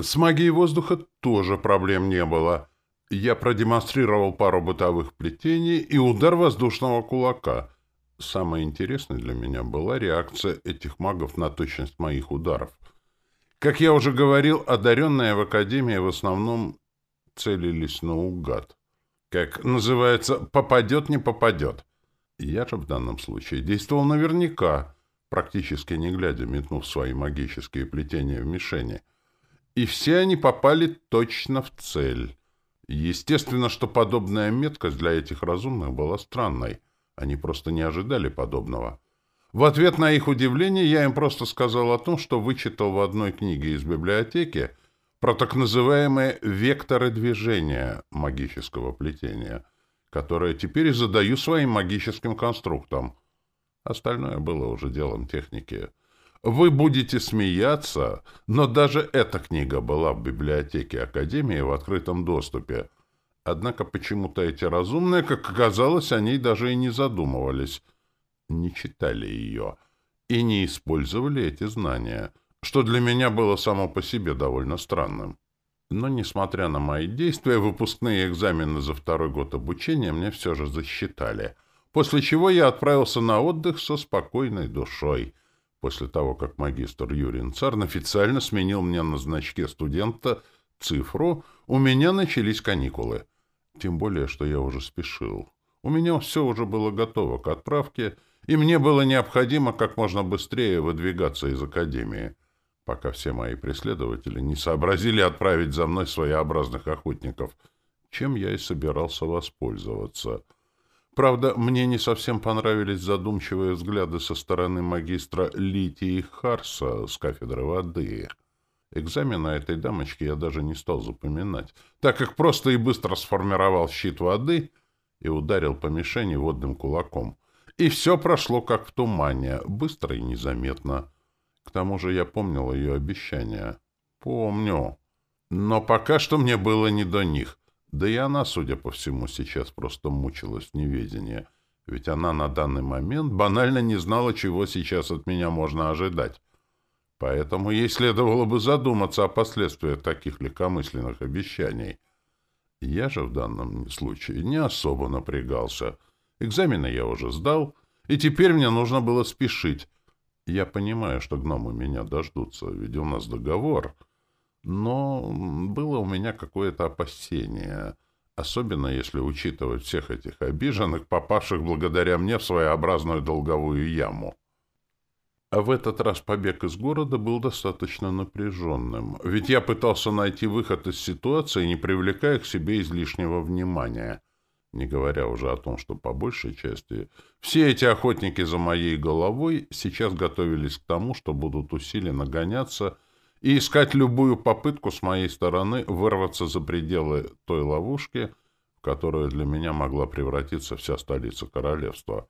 С магией воздуха тоже проблем не было. Я продемонстрировал пару бытовых плетений и удар воздушного кулака. Самое интересное для меня была реакция этих магов на точность моих ударов. Как я уже говорил, одаренные в Академии в основном целились наугад. Как называется, попадет, не попадет. Я же в данном случае действовал наверняка, практически не глядя, метнув свои магические плетения в мишени. И все они попали точно в цель. Естественно, что подобная меткость для этих разумных была странной. Они просто не ожидали подобного. В ответ на их удивление я им просто сказал о том, что вычитал в одной книге из библиотеки про так называемые «векторы движения» магического плетения, которые теперь и задаю своим магическим конструктам. Остальное было уже делом техники. Вы будете смеяться, но даже эта книга была в библиотеке Академии в открытом доступе. Однако почему-то эти разумные, как оказалось, о ней даже и не задумывались, не читали ее и не использовали эти знания, что для меня было само по себе довольно странным. Но, несмотря на мои действия, выпускные экзамены за второй год обучения мне все же засчитали, после чего я отправился на отдых со спокойной душой — После того, как магистр Юрий Царн официально сменил мне на значке студента цифру, у меня начались каникулы. Тем более, что я уже спешил. У меня все уже было готово к отправке, и мне было необходимо как можно быстрее выдвигаться из академии, пока все мои преследователи не сообразили отправить за мной своеобразных охотников, чем я и собирался воспользоваться — Правда, мне не совсем понравились задумчивые взгляды со стороны магистра Литии Харса с кафедры воды. Экзамена этой дамочки я даже не стал запоминать, так как просто и быстро сформировал щит воды и ударил по мишени водным кулаком. И все прошло как в тумане, быстро и незаметно. К тому же я помнил ее обещания. Помню. Но пока что мне было не до них. Да и она, судя по всему, сейчас просто мучилась в неведении. Ведь она на данный момент банально не знала, чего сейчас от меня можно ожидать. Поэтому ей следовало бы задуматься о последствиях таких легкомысленных обещаний. Я же в данном случае не особо напрягался. Экзамены я уже сдал, и теперь мне нужно было спешить. Я понимаю, что гномы меня дождутся, ведь у нас договор — но было у меня какое-то опасение, особенно если учитывать всех этих обиженных, попавших благодаря мне в своеобразную долговую яму. А в этот раз побег из города был достаточно напряженным, ведь я пытался найти выход из ситуации, не привлекая к себе излишнего внимания, не говоря уже о том, что по большей части все эти охотники за моей головой сейчас готовились к тому, что будут усиленно гоняться и искать любую попытку с моей стороны вырваться за пределы той ловушки, в которую для меня могла превратиться вся столица королевства.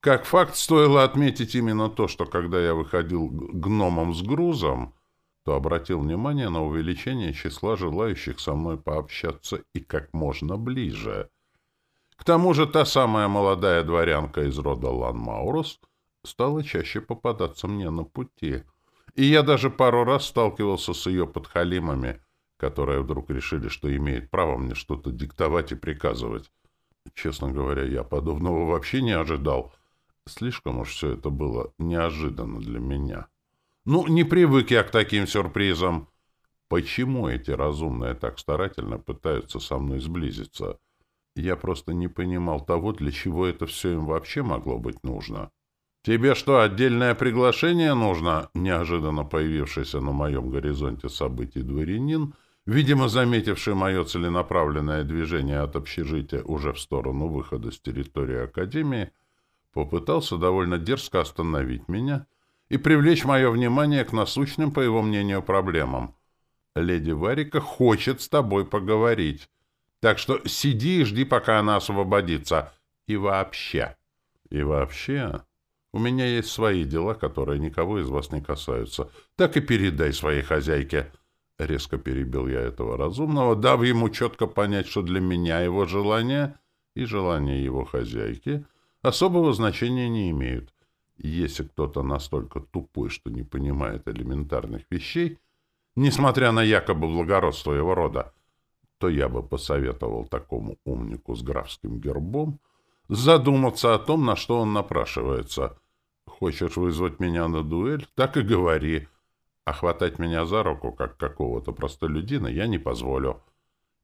Как факт, стоило отметить именно то, что когда я выходил гномом с грузом, то обратил внимание на увеличение числа желающих со мной пообщаться и как можно ближе. К тому же та самая молодая дворянка из рода Лан Маурус стала чаще попадаться мне на пути — и я даже пару раз сталкивался с ее подхалимами, которые вдруг решили, что имеют право мне что-то диктовать и приказывать. Честно говоря, я подобного вообще не ожидал. Слишком уж все это было неожиданно для меня. Ну, не привык я к таким сюрпризам. Почему эти разумные так старательно пытаются со мной сблизиться? Я просто не понимал того, для чего это все им вообще могло быть нужно. «Тебе что, отдельное приглашение нужно?» Неожиданно появившийся на моем горизонте событий дворянин, видимо, заметивший мое целенаправленное движение от общежития уже в сторону выхода с территории Академии, попытался довольно дерзко остановить меня и привлечь мое внимание к насущным, по его мнению, проблемам. «Леди Варика хочет с тобой поговорить, так что сиди и жди, пока она освободится. И вообще...» «И вообще...» У меня есть свои дела, которые никого из вас не касаются. Так и передай своей хозяйке». Резко перебил я этого разумного, дав ему четко понять, что для меня его желания и желания его хозяйки особого значения не имеют. Если кто-то настолько тупой, что не понимает элементарных вещей, несмотря на якобы благородство его рода, то я бы посоветовал такому умнику с графским гербом задуматься о том, на что он напрашивается. Хочешь вызвать меня на дуэль? Так и говори. А хватать меня за руку, как какого-то простолюдина, я не позволю.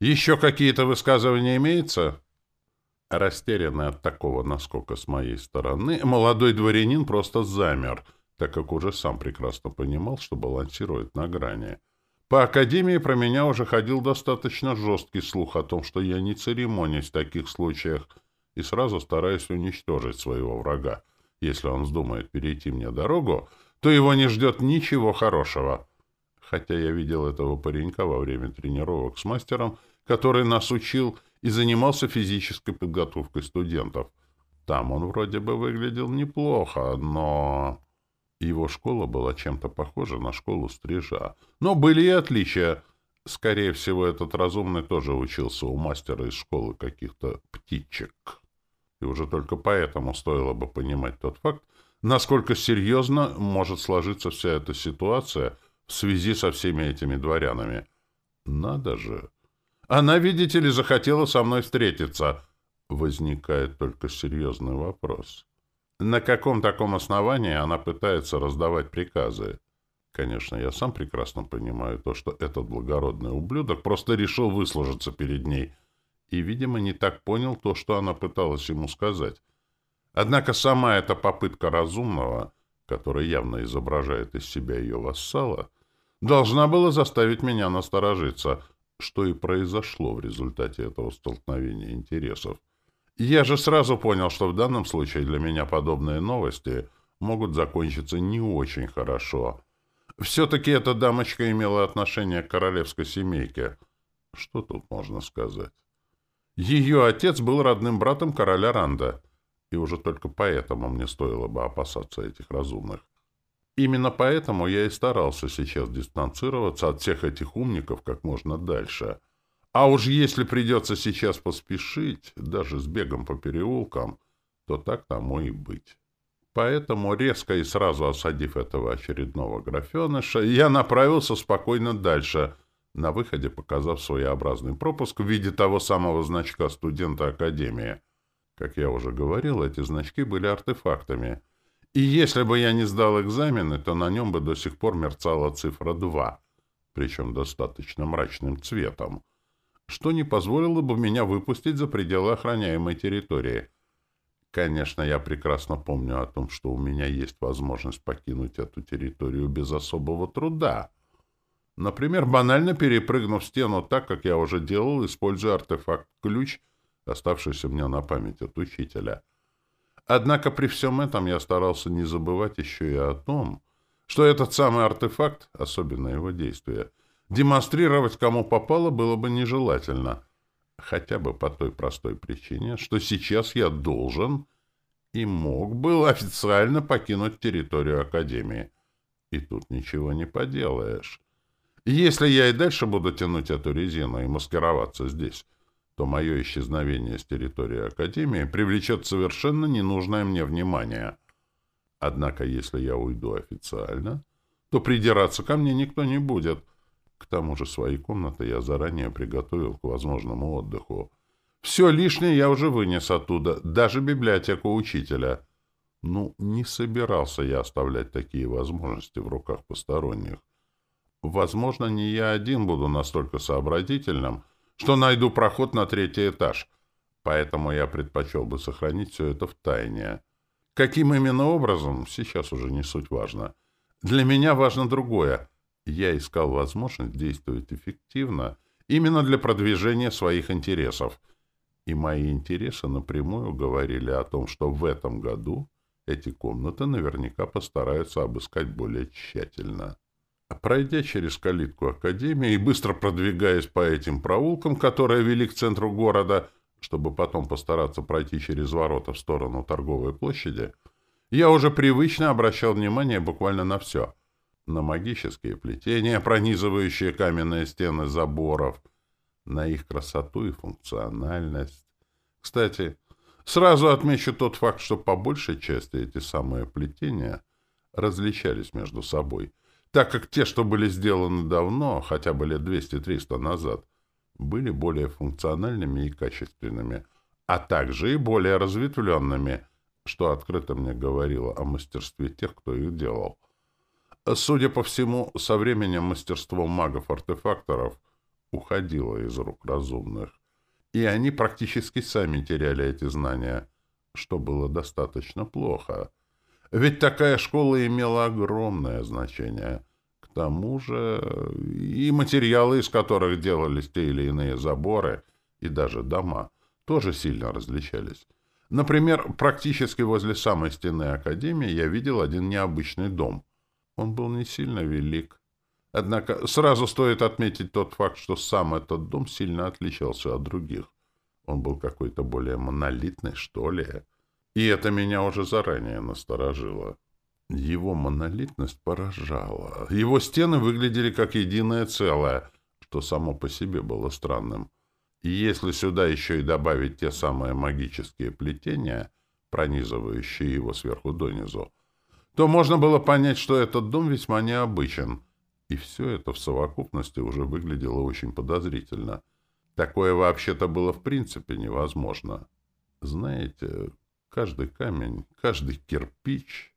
Еще какие-то высказывания имеются?» Растерянный от такого наскока с моей стороны, молодой дворянин просто замер, так как уже сам прекрасно понимал, что балансирует на грани. По академии про меня уже ходил достаточно жесткий слух о том, что я не церемонюсь в таких случаях и сразу стараюсь уничтожить своего врага. Если он вздумает перейти мне дорогу, то его не ждет ничего хорошего. Хотя я видел этого паренька во время тренировок с мастером, который нас учил и занимался физической подготовкой студентов. Там он вроде бы выглядел неплохо, но... Его школа была чем-то похожа на школу стрижа. Но были и отличия. Скорее всего, этот разумный тоже учился у мастера из школы каких-то птичек. И уже только поэтому стоило бы понимать тот факт, насколько серьезно может сложиться вся эта ситуация в связи со всеми этими дворянами. Надо же! Она, видите ли, захотела со мной встретиться. Возникает только серьезный вопрос. На каком таком основании она пытается раздавать приказы? Конечно, я сам прекрасно понимаю то, что этот благородный ублюдок просто решил выслужиться перед ней и, видимо, не так понял то, что она пыталась ему сказать. Однако сама эта попытка разумного, который явно изображает из себя ее вассала, должна была заставить меня насторожиться — что и произошло в результате этого столкновения интересов. Я же сразу понял, что в данном случае для меня подобные новости могут закончиться не очень хорошо. Все-таки эта дамочка имела отношение к королевской семейке. Что тут можно сказать? Ее отец был родным братом короля Ранда, и уже только поэтому мне стоило бы опасаться этих разумных. Именно поэтому я и старался сейчас дистанцироваться от всех этих умников как можно дальше. А уж если придется сейчас поспешить, даже с бегом по переулкам, то так тому и быть. Поэтому, резко и сразу осадив этого очередного графеныша, я направился спокойно дальше, на выходе показав своеобразный пропуск в виде того самого значка студента Академии. Как я уже говорил, эти значки были артефактами — и если бы я не сдал экзамены, то на нем бы до сих пор мерцала цифра 2, причем достаточно мрачным цветом, что не позволило бы меня выпустить за пределы охраняемой территории. Конечно, я прекрасно помню о том, что у меня есть возможность покинуть эту территорию без особого труда. Например, банально перепрыгнув стену так, как я уже делал, используя артефакт-ключ, оставшийся мне на память от учителя — Однако при всем этом я старался не забывать еще и о том, что этот самый артефакт, особенно его действие, демонстрировать кому попало было бы нежелательно. Хотя бы по той простой причине, что сейчас я должен и мог бы официально покинуть территорию Академии. И тут ничего не поделаешь. Если я и дальше буду тянуть эту резину и маскироваться здесь, то мое исчезновение с территории Академии привлечет совершенно ненужное мне внимание. Однако, если я уйду официально, то придираться ко мне никто не будет. К тому же свои комнаты я заранее приготовил к возможному отдыху. Все лишнее я уже вынес оттуда, даже библиотеку учителя. Ну, не собирался я оставлять такие возможности в руках посторонних. Возможно, не я один буду настолько сообразительным, что найду проход на третий этаж, поэтому я предпочел бы сохранить все это в тайне. Каким именно образом, сейчас уже не суть важно. Для меня важно другое. Я искал возможность действовать эффективно именно для продвижения своих интересов. И мои интересы напрямую говорили о том, что в этом году эти комнаты наверняка постараются обыскать более тщательно. Пройдя через калитку Академии и быстро продвигаясь по этим проулкам, которые вели к центру города, чтобы потом постараться пройти через ворота в сторону торговой площади, я уже привычно обращал внимание буквально на все. На магические плетения, пронизывающие каменные стены заборов, на их красоту и функциональность. Кстати, сразу отмечу тот факт, что по большей части эти самые плетения различались между собой — так как те, что были сделаны давно, хотя бы лет 200-300 назад, были более функциональными и качественными, а также и более разветвленными, что открыто мне говорило о мастерстве тех, кто их делал. Судя по всему, со временем мастерство магов-артефакторов уходило из рук разумных, и они практически сами теряли эти знания, что было достаточно плохо. Ведь такая школа имела огромное значение. К тому же и материалы, из которых делались те или иные заборы и даже дома, тоже сильно различались. Например, практически возле самой стены Академии я видел один необычный дом. Он был не сильно велик. Однако сразу стоит отметить тот факт, что сам этот дом сильно отличался от других. Он был какой-то более монолитный, что ли. И это меня уже заранее насторожило. Его монолитность поражала. Его стены выглядели как единое целое, что само по себе было странным. И если сюда еще и добавить те самые магические плетения, пронизывающие его сверху донизу, то можно было понять, что этот дом весьма необычен. И все это в совокупности уже выглядело очень подозрительно. Такое вообще-то было в принципе невозможно. Знаете, каждый камень, каждый кирпич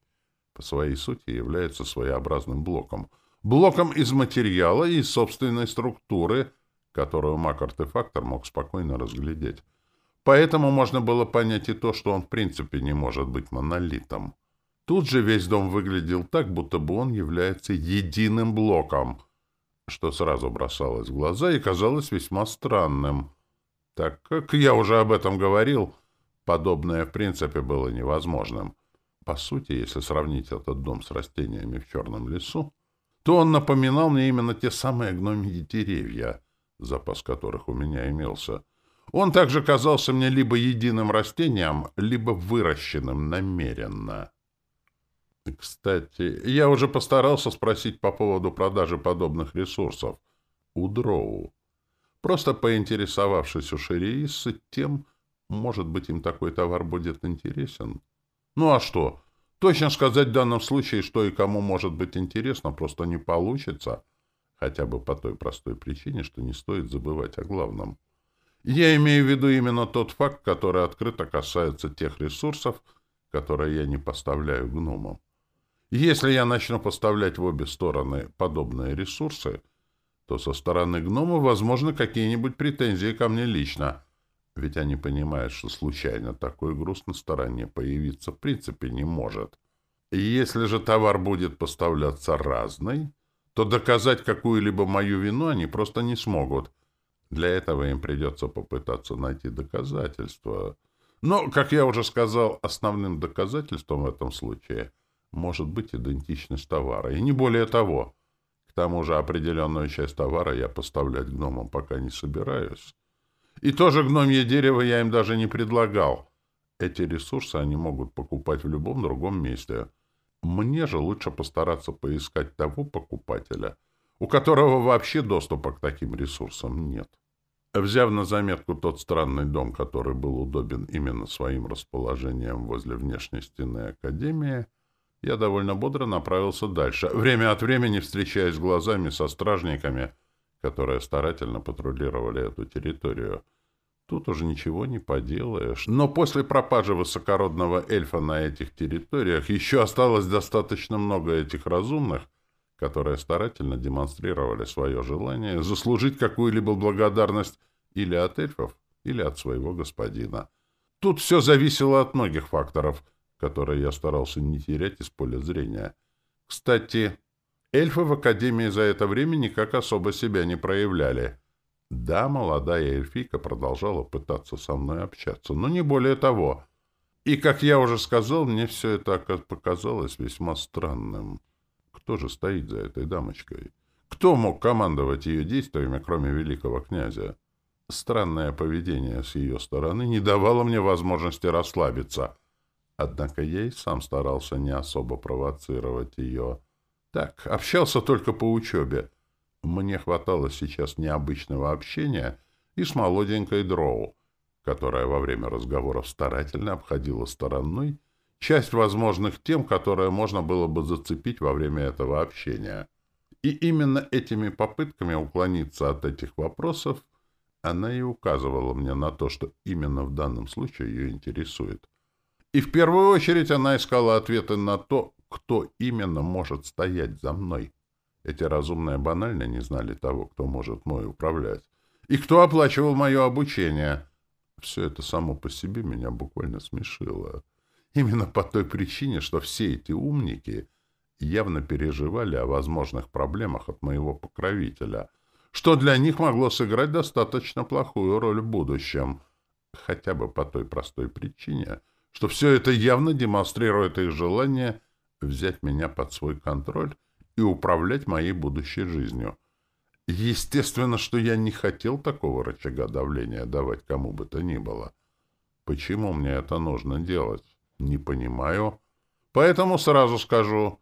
по своей сути является своеобразным блоком. Блоком из материала и собственной структуры — которую маг-артефактор мог спокойно разглядеть. Поэтому можно было понять и то, что он в принципе не может быть монолитом. Тут же весь дом выглядел так, будто бы он является единым блоком, что сразу бросалось в глаза и казалось весьма странным. Так как я уже об этом говорил, подобное в принципе было невозможным. По сути, если сравнить этот дом с растениями в черном лесу, то он напоминал мне именно те самые гномьи деревья — запас которых у меня имелся, он также казался мне либо единым растением, либо выращенным намеренно. Кстати, я уже постарался спросить по поводу продажи подобных ресурсов у Дроу. Просто поинтересовавшись у Шериисы тем, может быть, им такой товар будет интересен. Ну а что? Точно сказать в данном случае, что и кому может быть интересно, просто не получится — хотя бы по той простой причине, что не стоит забывать о главном. Я имею в виду именно тот факт, который открыто касается тех ресурсов, которые я не поставляю гномам. Если я начну поставлять в обе стороны подобные ресурсы, то со стороны гномов возможны какие-нибудь претензии ко мне лично, ведь они понимают, что случайно такой груз на стороне появиться в принципе не может. И если же товар будет поставляться разный, то доказать какую-либо мою вину они просто не смогут. Для этого им придется попытаться найти доказательства. Но, как я уже сказал, основным доказательством в этом случае может быть идентичность товара, и не более того. К тому же определенную часть товара я поставлять гномам пока не собираюсь. И тоже гномье дерево я им даже не предлагал. Эти ресурсы они могут покупать в любом другом месте — мне же лучше постараться поискать того покупателя, у которого вообще доступа к таким ресурсам нет. Взяв на заметку тот странный дом, который был удобен именно своим расположением возле внешней стены Академии, я довольно бодро направился дальше, время от времени встречаясь глазами со стражниками, которые старательно патрулировали эту территорию — Тут уже ничего не поделаешь. Но после пропажи высокородного эльфа на этих территориях еще осталось достаточно много этих разумных, которые старательно демонстрировали свое желание заслужить какую-либо благодарность или от эльфов, или от своего господина. Тут все зависело от многих факторов, которые я старался не терять из поля зрения. Кстати, эльфы в Академии за это время никак особо себя не проявляли — да, молодая эльфийка продолжала пытаться со мной общаться, но не более того. И, как я уже сказал, мне все это показалось весьма странным. Кто же стоит за этой дамочкой? Кто мог командовать ее действиями, кроме великого князя? Странное поведение с ее стороны не давало мне возможности расслабиться. Однако я и сам старался не особо провоцировать ее. Так, общался только по учебе — мне хватало сейчас необычного общения и с молоденькой дроу, которая во время разговоров старательно обходила стороной часть возможных тем, которые можно было бы зацепить во время этого общения. И именно этими попытками уклониться от этих вопросов она и указывала мне на то, что именно в данном случае ее интересует. И в первую очередь она искала ответы на то, кто именно может стоять за мной. Эти разумные банально не знали того, кто может мной управлять. И кто оплачивал мое обучение. Все это само по себе меня буквально смешило. Именно по той причине, что все эти умники явно переживали о возможных проблемах от моего покровителя, что для них могло сыграть достаточно плохую роль в будущем. Хотя бы по той простой причине, что все это явно демонстрирует их желание взять меня под свой контроль и управлять моей будущей жизнью. Естественно, что я не хотел такого рычага давления давать кому бы то ни было. Почему мне это нужно делать? Не понимаю. Поэтому сразу скажу,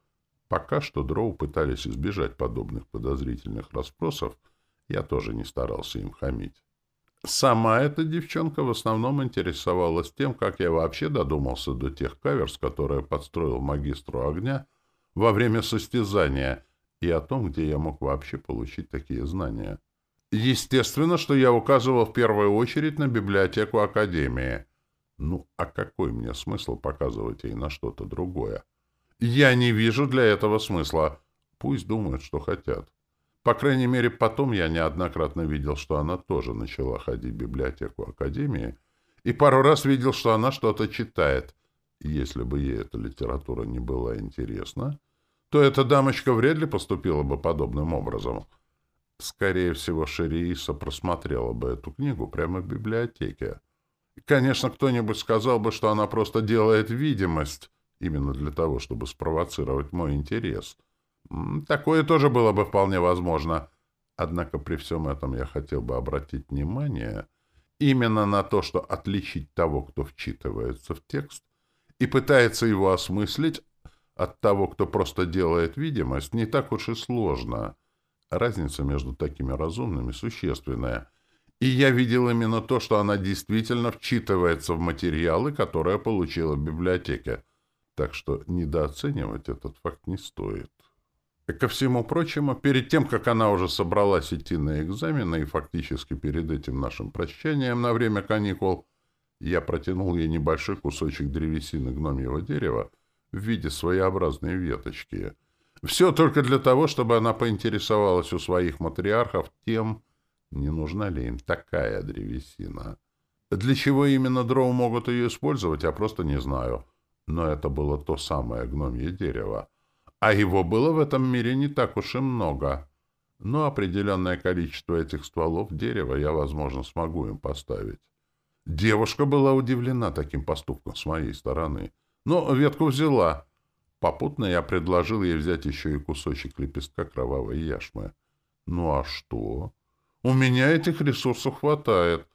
пока что дроу пытались избежать подобных подозрительных расспросов, я тоже не старался им хамить. Сама эта девчонка в основном интересовалась тем, как я вообще додумался до тех каверс, которые подстроил магистру огня во время состязания, и о том, где я мог вообще получить такие знания. Естественно, что я указывал в первую очередь на библиотеку Академии. Ну, а какой мне смысл показывать ей на что-то другое? Я не вижу для этого смысла. Пусть думают, что хотят. По крайней мере, потом я неоднократно видел, что она тоже начала ходить в библиотеку Академии, и пару раз видел, что она что-то читает. Если бы ей эта литература не была интересна, то эта дамочка вряд ли поступила бы подобным образом. Скорее всего, Шерииса просмотрела бы эту книгу прямо в библиотеке. Конечно, кто-нибудь сказал бы, что она просто делает видимость, именно для того, чтобы спровоцировать мой интерес — Такое тоже было бы вполне возможно. Однако при всем этом я хотел бы обратить внимание именно на то, что отличить того, кто вчитывается в текст и пытается его осмыслить, от того, кто просто делает видимость, не так уж и сложно. Разница между такими разумными существенная. И я видел именно то, что она действительно вчитывается в материалы, которые получила в библиотеке. Так что недооценивать этот факт не стоит. Ко всему прочему, перед тем, как она уже собралась идти на экзамены, и фактически перед этим нашим прощанием на время каникул, я протянул ей небольшой кусочек древесины гномьего дерева в виде своеобразной веточки. Все только для того, чтобы она поинтересовалась у своих матриархов тем, не нужна ли им такая древесина. Для чего именно дроу могут ее использовать, я просто не знаю. Но это было то самое гномье дерево. А его было в этом мире не так уж и много. Но определенное количество этих стволов дерева я, возможно, смогу им поставить. Девушка была удивлена таким поступком с моей стороны. Но ветку взяла. Попутно я предложил ей взять еще и кусочек лепестка кровавой яшмы. Ну а что? У меня этих ресурсов хватает.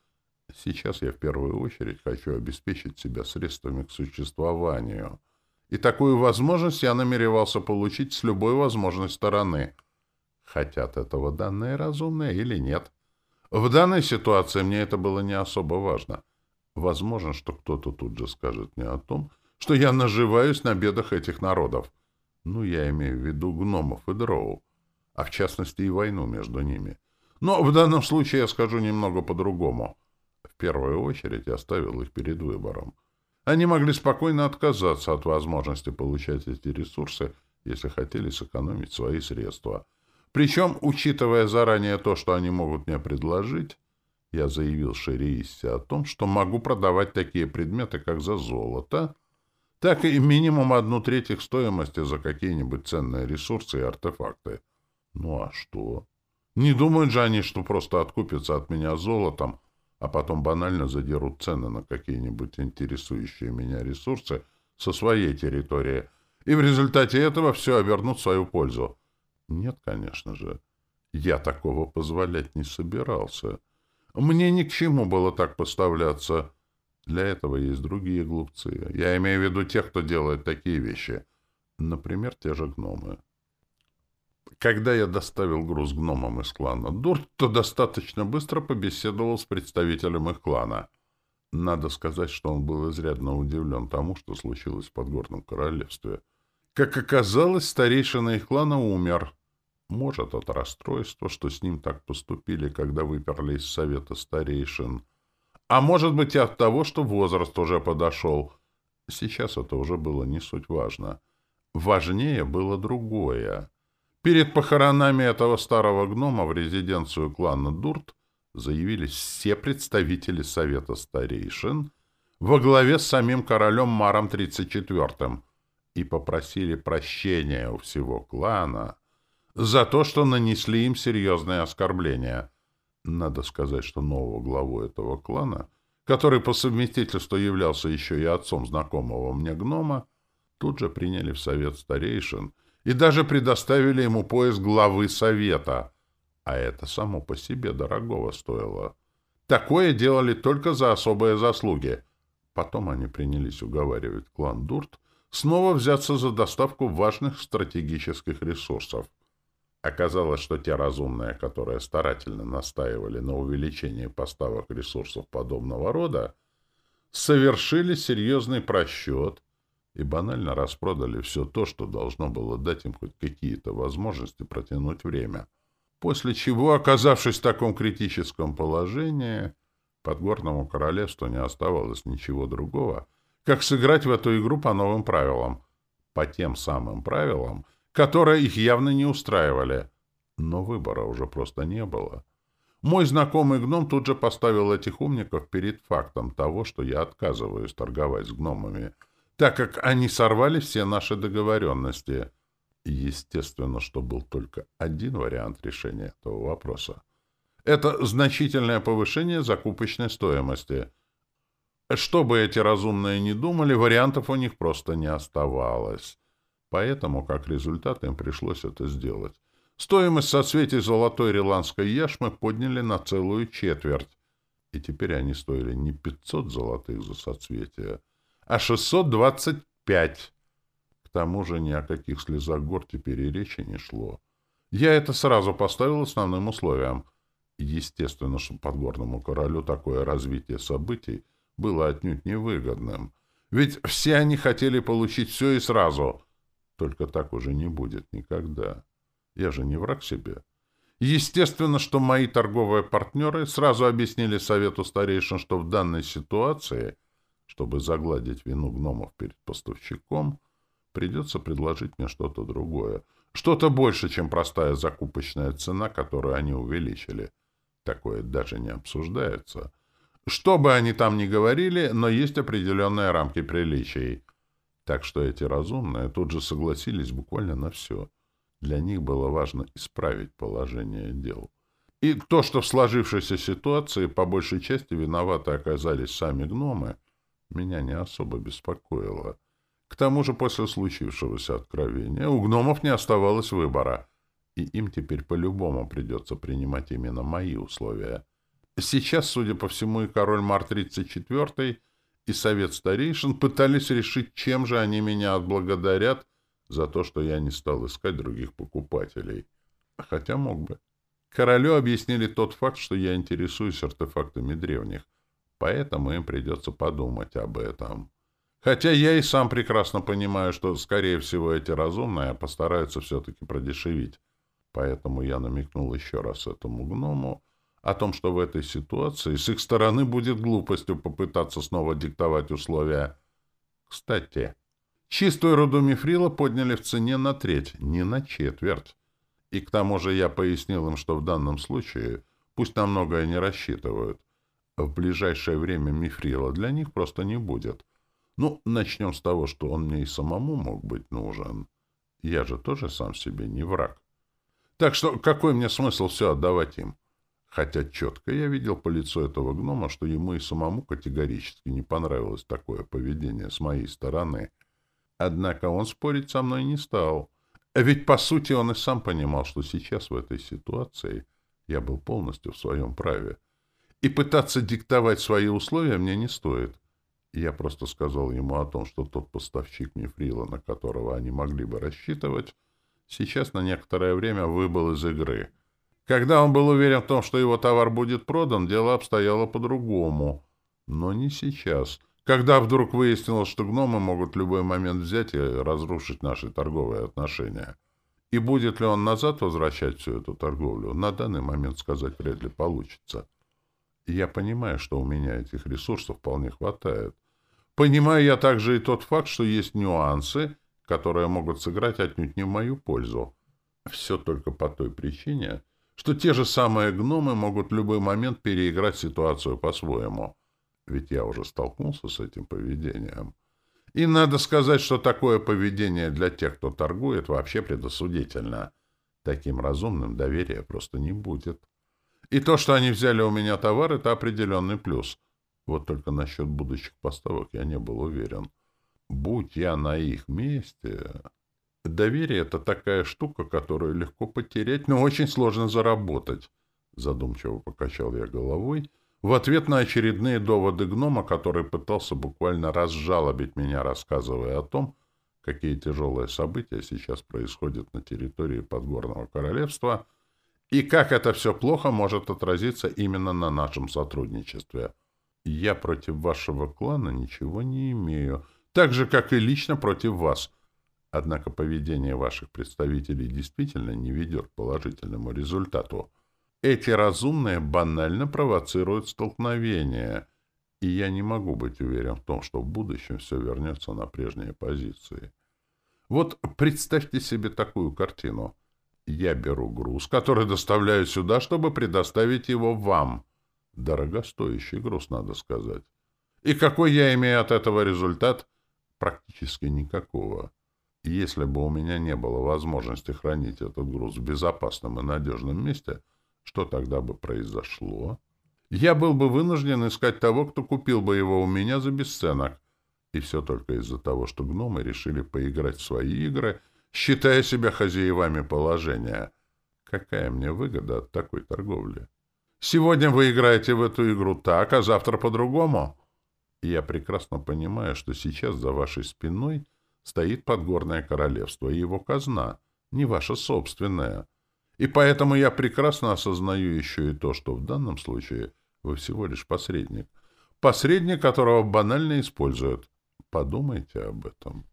Сейчас я в первую очередь хочу обеспечить себя средствами к существованию — и такую возможность я намеревался получить с любой возможной стороны. Хотят этого данные разумные или нет. В данной ситуации мне это было не особо важно. Возможно, что кто-то тут же скажет мне о том, что я наживаюсь на бедах этих народов. Ну, я имею в виду гномов и дроу, а в частности и войну между ними. Но в данном случае я скажу немного по-другому. В первую очередь я ставил их перед выбором. Они могли спокойно отказаться от возможности получать эти ресурсы, если хотели сэкономить свои средства. Причем, учитывая заранее то, что они могут мне предложить, я заявил Шерииссе о том, что могу продавать такие предметы, как за золото, так и минимум одну треть их стоимости за какие-нибудь ценные ресурсы и артефакты. Ну а что? Не думают же они, что просто откупятся от меня золотом, а потом банально задерут цены на какие-нибудь интересующие меня ресурсы со своей территории, и в результате этого все обернут в свою пользу. Нет, конечно же. Я такого позволять не собирался. Мне ни к чему было так поставляться. Для этого есть другие глупцы. Я имею в виду тех, кто делает такие вещи. Например, те же гномы. Когда я доставил груз гномам из клана Дурт, то достаточно быстро побеседовал с представителем их клана. Надо сказать, что он был изрядно удивлен тому, что случилось в Подгорном Королевстве. Как оказалось, старейшина их клана умер. Может, от расстройства, что с ним так поступили, когда выперли из совета старейшин. А может быть и от того, что возраст уже подошел. Сейчас это уже было не суть важно. Важнее было другое. Перед похоронами этого старого гнома в резиденцию клана Дурт заявились все представители Совета Старейшин во главе с самим королем Маром 34 и попросили прощения у всего клана за то, что нанесли им серьезные оскорбления. Надо сказать, что нового главу этого клана, который по совместительству являлся еще и отцом знакомого мне гнома, тут же приняли в совет старейшин и даже предоставили ему пояс главы совета, а это само по себе дорогого стоило. Такое делали только за особые заслуги. Потом они принялись уговаривать клан Дурт снова взяться за доставку важных стратегических ресурсов. Оказалось, что те разумные, которые старательно настаивали на увеличении поставок ресурсов подобного рода, совершили серьезный просчет и банально распродали все то, что должно было дать им хоть какие-то возможности протянуть время. После чего, оказавшись в таком критическом положении, Подгорному королевству не оставалось ничего другого, как сыграть в эту игру по новым правилам. По тем самым правилам, которые их явно не устраивали. Но выбора уже просто не было. Мой знакомый гном тут же поставил этих умников перед фактом того, что я отказываюсь торговать с гномами, так как они сорвали все наши договоренности. Естественно, что был только один вариант решения этого вопроса. Это значительное повышение закупочной стоимости. Что бы эти разумные ни думали, вариантов у них просто не оставалось. Поэтому, как результат, им пришлось это сделать. Стоимость соцветий золотой риландской яшмы подняли на целую четверть. И теперь они стоили не 500 золотых за соцветия, а 625. К тому же ни о каких слезах гор теперь и речи не шло. Я это сразу поставил основным условием. Естественно, что подгорному королю такое развитие событий было отнюдь невыгодным. Ведь все они хотели получить все и сразу. Только так уже не будет никогда. Я же не враг себе. Естественно, что мои торговые партнеры сразу объяснили совету старейшин, что в данной ситуации, чтобы загладить вину гномов перед поставщиком, придется предложить мне что-то другое. Что-то больше, чем простая закупочная цена, которую они увеличили. Такое даже не обсуждается. Что бы они там ни говорили, но есть определенные рамки приличий. Так что эти разумные тут же согласились буквально на все. Для них было важно исправить положение дел. И то, что в сложившейся ситуации по большей части виноваты оказались сами гномы, меня не особо беспокоило. К тому же после случившегося откровения у гномов не оставалось выбора, и им теперь по-любому придется принимать именно мои условия. Сейчас, судя по всему, и король Мар-34, и совет старейшин пытались решить, чем же они меня отблагодарят за то, что я не стал искать других покупателей. Хотя мог бы. Королю объяснили тот факт, что я интересуюсь артефактами древних, поэтому им придется подумать об этом. Хотя я и сам прекрасно понимаю, что, скорее всего, эти разумные постараются все-таки продешевить. Поэтому я намекнул еще раз этому гному о том, что в этой ситуации с их стороны будет глупостью попытаться снова диктовать условия. Кстати... Чистую руду мифрила подняли в цене на треть, не на четверть. И к тому же я пояснил им, что в данном случае пусть на многое не рассчитывают. В ближайшее время мифрила для них просто не будет. Ну, начнем с того, что он мне и самому мог быть нужен. Я же тоже сам себе не враг. Так что какой мне смысл все отдавать им? Хотя четко я видел по лицу этого гнома, что ему и самому категорически не понравилось такое поведение с моей стороны — Однако он спорить со мной не стал. Ведь, по сути, он и сам понимал, что сейчас в этой ситуации я был полностью в своем праве. И пытаться диктовать свои условия мне не стоит. Я просто сказал ему о том, что тот поставщик мифрила, на которого они могли бы рассчитывать, сейчас на некоторое время выбыл из игры. Когда он был уверен в том, что его товар будет продан, дело обстояло по-другому. Но не сейчас — когда вдруг выяснилось, что гномы могут в любой момент взять и разрушить наши торговые отношения. И будет ли он назад возвращать всю эту торговлю, на данный момент сказать вряд ли получится. Я понимаю, что у меня этих ресурсов вполне хватает. Понимаю я также и тот факт, что есть нюансы, которые могут сыграть отнюдь не в мою пользу. Все только по той причине, что те же самые гномы могут в любой момент переиграть ситуацию по-своему. Ведь я уже столкнулся с этим поведением. И надо сказать, что такое поведение для тех, кто торгует, вообще предосудительно. Таким разумным доверия просто не будет. И то, что они взяли у меня товар, это определенный плюс. Вот только насчет будущих поставок я не был уверен. Будь я на их месте... Доверие — это такая штука, которую легко потерять, но очень сложно заработать. Задумчиво покачал я головой — в ответ на очередные доводы гнома, который пытался буквально разжалобить меня, рассказывая о том, какие тяжелые события сейчас происходят на территории Подгорного Королевства и как это все плохо может отразиться именно на нашем сотрудничестве. Я против вашего клана ничего не имею, так же, как и лично против вас. Однако поведение ваших представителей действительно не ведет к положительному результату. Эти разумные банально провоцируют столкновение, и я не могу быть уверен в том, что в будущем все вернется на прежние позиции. Вот представьте себе такую картину. Я беру груз, который доставляю сюда, чтобы предоставить его вам. Дорогостоящий груз, надо сказать. И какой я имею от этого результат? Практически никакого. Если бы у меня не было возможности хранить этот груз в безопасном и надежном месте — что тогда бы произошло? Я был бы вынужден искать того, кто купил бы его у меня за бесценок. И все только из-за того, что гномы решили поиграть в свои игры, считая себя хозяевами положения. Какая мне выгода от такой торговли? Сегодня вы играете в эту игру так, а завтра по-другому. я прекрасно понимаю, что сейчас за вашей спиной стоит подгорное королевство и его казна, не ваша собственная. И поэтому я прекрасно осознаю еще и то, что в данном случае вы всего лишь посредник. Посредник, которого банально используют. Подумайте об этом.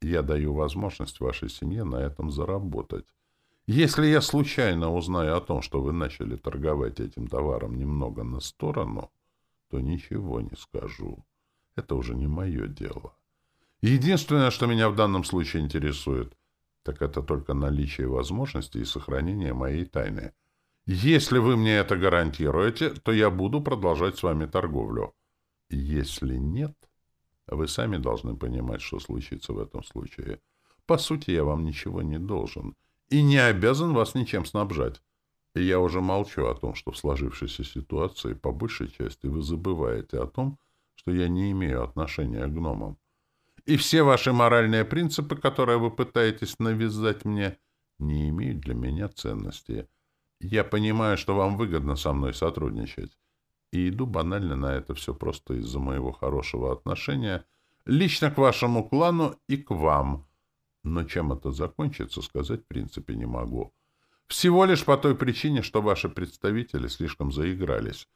Я даю возможность вашей семье на этом заработать. Если я случайно узнаю о том, что вы начали торговать этим товаром немного на сторону, то ничего не скажу. Это уже не мое дело. Единственное, что меня в данном случае интересует, так это только наличие возможности и сохранение моей тайны. Если вы мне это гарантируете, то я буду продолжать с вами торговлю. Если нет, вы сами должны понимать, что случится в этом случае. По сути, я вам ничего не должен и не обязан вас ничем снабжать. И я уже молчу о том, что в сложившейся ситуации по большей части вы забываете о том, что я не имею отношения к гномам. И все ваши моральные принципы, которые вы пытаетесь навязать мне, не имеют для меня ценности. Я понимаю, что вам выгодно со мной сотрудничать. И иду банально на это все просто из-за моего хорошего отношения лично к вашему клану и к вам. Но чем это закончится, сказать в принципе не могу. Всего лишь по той причине, что ваши представители слишком заигрались.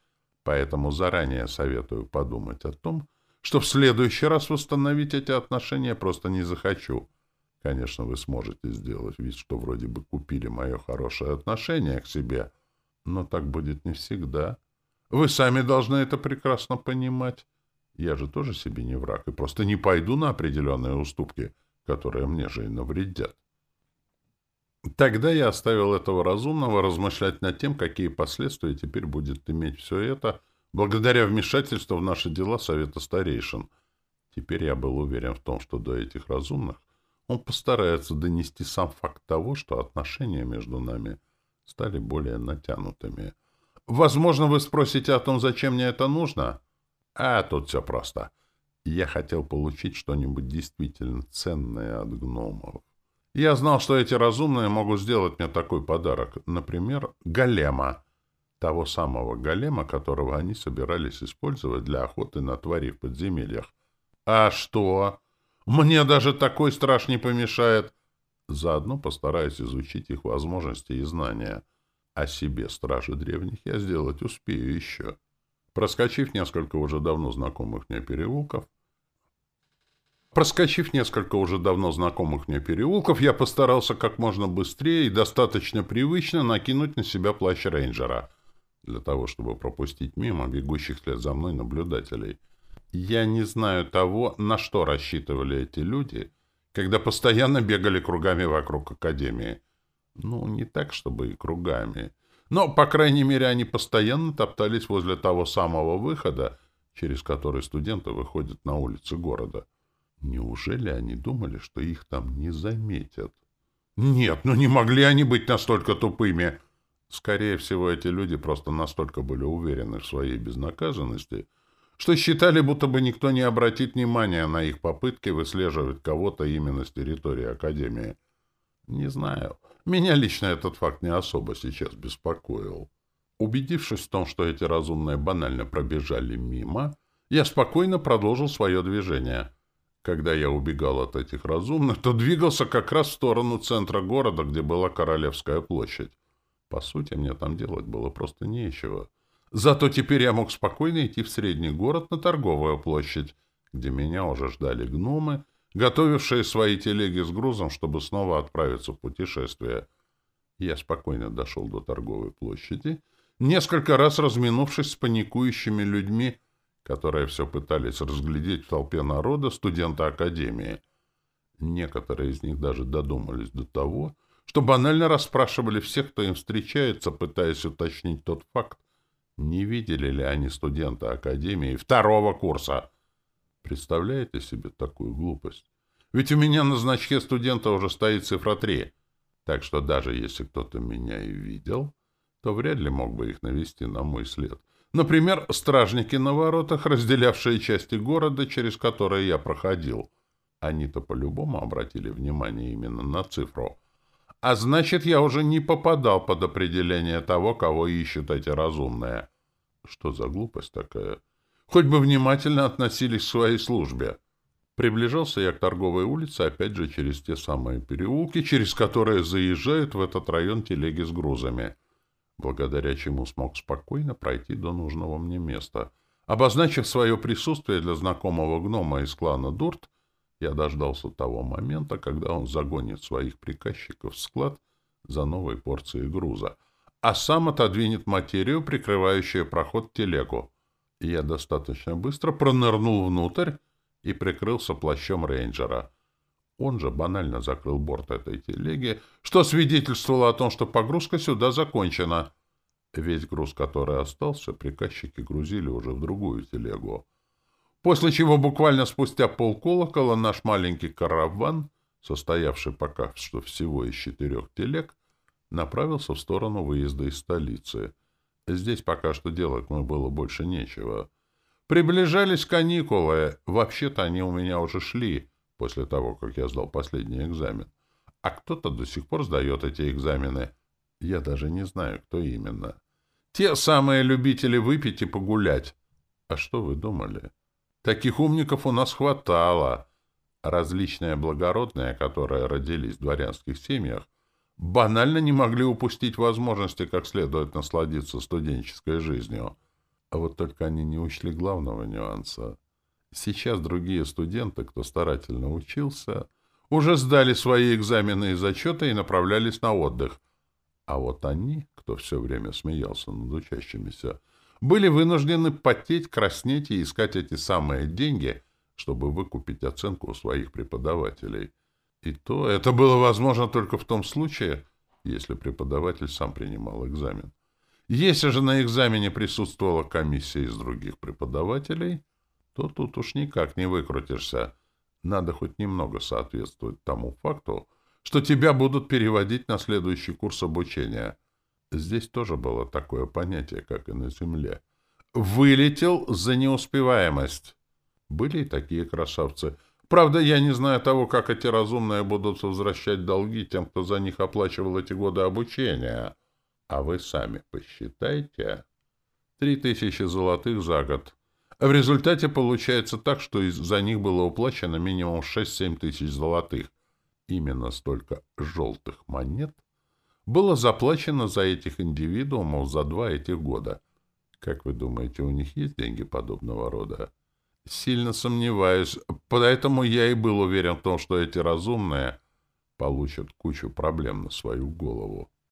Поэтому заранее советую подумать о том, что в следующий раз восстановить эти отношения просто не захочу. Конечно, вы сможете сделать вид, что вроде бы купили мое хорошее отношение к себе, но так будет не всегда. Вы сами должны это прекрасно понимать. Я же тоже себе не враг и просто не пойду на определенные уступки, которые мне же и навредят. Тогда я оставил этого разумного размышлять над тем, какие последствия теперь будет иметь все это — благодаря вмешательству в наши дела Совета Старейшин. Теперь я был уверен в том, что до этих разумных он постарается донести сам факт того, что отношения между нами стали более натянутыми. Возможно, вы спросите о том, зачем мне это нужно? А тут все просто. Я хотел получить что-нибудь действительно ценное от гномов. Я знал, что эти разумные могут сделать мне такой подарок. Например, голема того самого голема, которого они собирались использовать для охоты на твари в подземельях. А что? Мне даже такой страж не помешает. Заодно постараюсь изучить их возможности и знания. О себе, стражи древних, я сделать успею еще. Проскочив несколько уже давно знакомых мне переулков, Проскочив несколько уже давно знакомых мне переулков, я постарался как можно быстрее и достаточно привычно накинуть на себя плащ рейнджера, для того, чтобы пропустить мимо бегущих вслед за мной наблюдателей. Я не знаю того, на что рассчитывали эти люди, когда постоянно бегали кругами вокруг Академии. Ну, не так, чтобы и кругами. Но, по крайней мере, они постоянно топтались возле того самого выхода, через который студенты выходят на улицы города. Неужели они думали, что их там не заметят? Нет, ну не могли они быть настолько тупыми. Скорее всего, эти люди просто настолько были уверены в своей безнаказанности, что считали, будто бы никто не обратит внимания на их попытки выслеживать кого-то именно с территории Академии. Не знаю. Меня лично этот факт не особо сейчас беспокоил. Убедившись в том, что эти разумные банально пробежали мимо, я спокойно продолжил свое движение — когда я убегал от этих разумных, то двигался как раз в сторону центра города, где была Королевская площадь. По сути, мне там делать было просто нечего. Зато теперь я мог спокойно идти в средний город на торговую площадь, где меня уже ждали гномы, готовившие свои телеги с грузом, чтобы снова отправиться в путешествие. Я спокойно дошел до торговой площади, несколько раз разминувшись с паникующими людьми, которые все пытались разглядеть в толпе народа студента Академии. Некоторые из них даже додумались до того, что банально расспрашивали всех, кто им встречается, пытаясь уточнить тот факт, не видели ли они студента Академии второго курса. Представляете себе такую глупость? Ведь у меня на значке студента уже стоит цифра 3. Так что даже если кто-то меня и видел, то вряд ли мог бы их навести на мой след. Например, стражники на воротах, разделявшие части города, через которые я проходил. Они-то по-любому обратили внимание именно на цифру. А значит, я уже не попадал под определение того, кого ищут эти разумные. Что за глупость такая? Хоть бы внимательно относились к своей службе. Приближался я к торговой улице, опять же, через те самые переулки, через которые заезжают в этот район телеги с грузами благодаря чему смог спокойно пройти до нужного мне места. Обозначив свое присутствие для знакомого гнома из клана Дурт, я дождался того момента, когда он загонит своих приказчиков в склад за новой порцией груза, а сам отодвинет материю, прикрывающую проход телегу. Я достаточно быстро пронырнул внутрь и прикрылся плащом рейнджера — он же банально закрыл борт этой телеги, что свидетельствовало о том, что погрузка сюда закончена. Весь груз, который остался, приказчики грузили уже в другую телегу. После чего буквально спустя полколокола наш маленький караван, состоявший пока что всего из четырех телег, направился в сторону выезда из столицы. Здесь пока что делать мы было больше нечего. Приближались каникулы, вообще-то они у меня уже шли — после того, как я сдал последний экзамен. А кто-то до сих пор сдает эти экзамены. Я даже не знаю, кто именно. Те самые любители выпить и погулять. А что вы думали? Таких умников у нас хватало. Различные благородные, которые родились в дворянских семьях, банально не могли упустить возможности как следует насладиться студенческой жизнью. А вот только они не учли главного нюанса. Сейчас другие студенты, кто старательно учился, уже сдали свои экзамены и зачеты и направлялись на отдых. А вот они, кто все время смеялся над учащимися, были вынуждены потеть, краснеть и искать эти самые деньги, чтобы выкупить оценку у своих преподавателей. И то это было возможно только в том случае, если преподаватель сам принимал экзамен. Если же на экзамене присутствовала комиссия из других преподавателей — то тут уж никак не выкрутишься. Надо хоть немного соответствовать тому факту, что тебя будут переводить на следующий курс обучения. Здесь тоже было такое понятие, как и на Земле. Вылетел за неуспеваемость. Были и такие красавцы. Правда, я не знаю того, как эти разумные будут возвращать долги тем, кто за них оплачивал эти годы обучения. А вы сами посчитайте. Три тысячи золотых за год — в результате получается так, что за них было уплачено минимум 6-7 тысяч золотых. Именно столько желтых монет было заплачено за этих индивидуумов за два этих года. Как вы думаете, у них есть деньги подобного рода? Сильно сомневаюсь, поэтому я и был уверен в том, что эти разумные получат кучу проблем на свою голову.